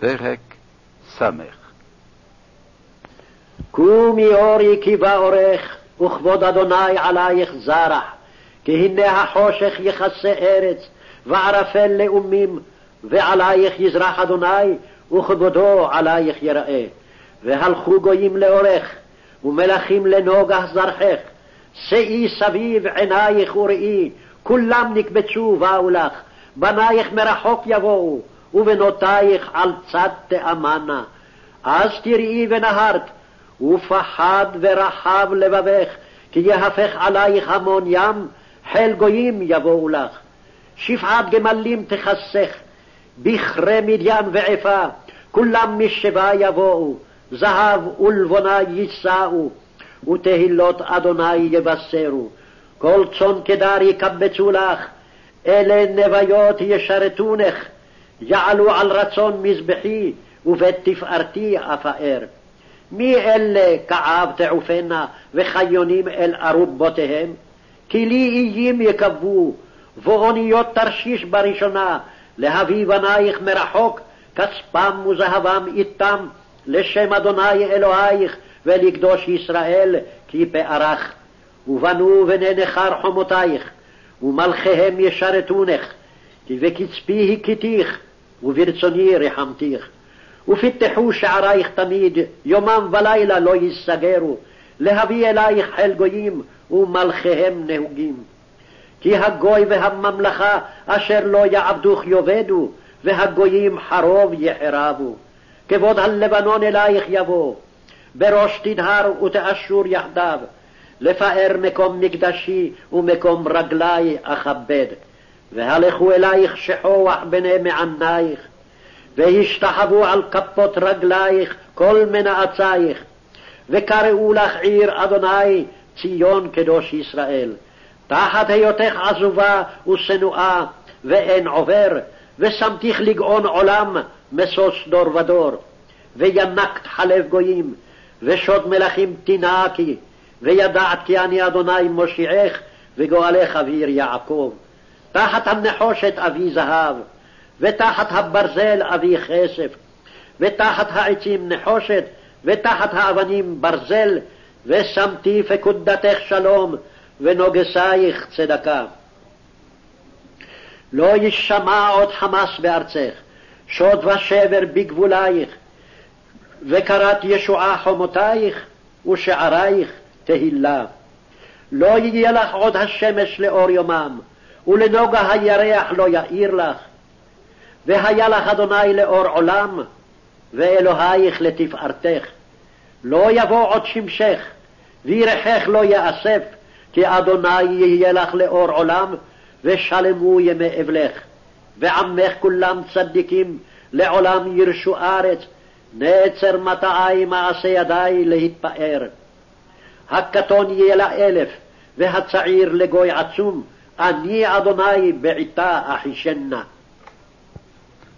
פרק ס. קומי אורי כי באורך, וכבוד אדוני עלייך זרח, כי הנה החושך יכסה ארץ, וערפל לאומים, ועלייך יזרח אדוני, וכבודו עלייך יראה. והלכו גויים לאורך, ומלכים לנוגח זרחך. שאי סביב עינייך וראי, כולם נקבצו באו לך, בנייך מרחוק יבואו, ובנותייך על צד תאמנה. אז תראי ונהרת, ופחד ורחב לבבך, כי יהפך עלייך המון ים, חיל גויים יבואו לך. שפעת גמלים תכסך, בכרי מדיין ועפה, כולם משבה יבואו, זהב ולבונה יישאו, ותהילות אדוני יבשרו. כל צאן קדר יקבצו לך, אלה נוויות ישרתונך, יעלו על רצון מזבחי, ובית תפארתי אפאר. מי אלה כעב תעופנה, וחיונים אל ארובותיהם? כי לי איים יקבו, ואוניות תרשיש בראשונה, להביא בנייך מרחוק, כספם וזהבם איתם, לשם אדוני אלוהיך, ולקדוש ישראל, כי פארך. ובנו בני נכר חומותייך, ומלכיהם ישרתונך, כי בקצפי הכיתיך, וברצוני רחמתיך. ופתחו שערייך תמיד, יומם ולילה לא ייסגרו, להביא אלייך חיל גויים, ומלכיהם נהוגים. כי הגוי והממלכה אשר לא יעבדוך יאבדו, והגויים חרוב יחרבו. כבוד הלבנון אלייך יבוא, בראש תדהר ותאשור יחדיו, לפאר מקום מקדשי ומקום רגלי אכבד. והלכו אלייך שחוח בני מענייך, והשתחוו על כפות רגלייך כל מנאצייך, וקראו לך עיר אדוני ציון קדוש ישראל. תחת היותך עזובה ושנואה, ואין עובר, ושמתיך לגאון עולם משוש דור ודור. וינקת חלב גויים, ושוד מלכים תינקי, וידעת כי אני אדוני מושיעך, וגואלך אביר יעקב. תחת הנחושת אבי זהב, ותחת הברזל אבי כסף, ותחת העצים נחושת, ותחת האבנים ברזל, ושמתי פקודתך שלום, ונוגסייך צדקה. לא יישמע עוד חמס בארצך, שוד ושבר בגבולייך, וקראת ישועה חומותייך, ושערייך תהילה. לא יהיה לך עוד השמש לאור יומם, ולנוגה הירח לא יאיר לך. והיה לך אדוני לאור עולם, ואלוהיך לתפארתך. לא יבוא עוד שמשך, וירחך לא יאסף, כי אדוני יהיה לך לאור עולם, ושלמו ימי אבלך. ועמך כולם צדיקים, לעולם ירשו ארץ, נצר מטעי מעשה ידי להתפאר. הקטון יהיה לאלף, והצעיר לגוי עצום, אני אדוני בעתה אחישנה.